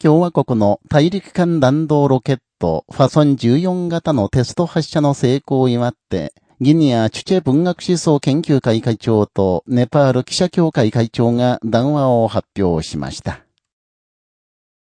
共和国の大陸間弾道ロケットファソン14型のテスト発射の成功を祝って、ギニアチュチェ文学思想研究会会長とネパール記者協会会長が談話を発表しました。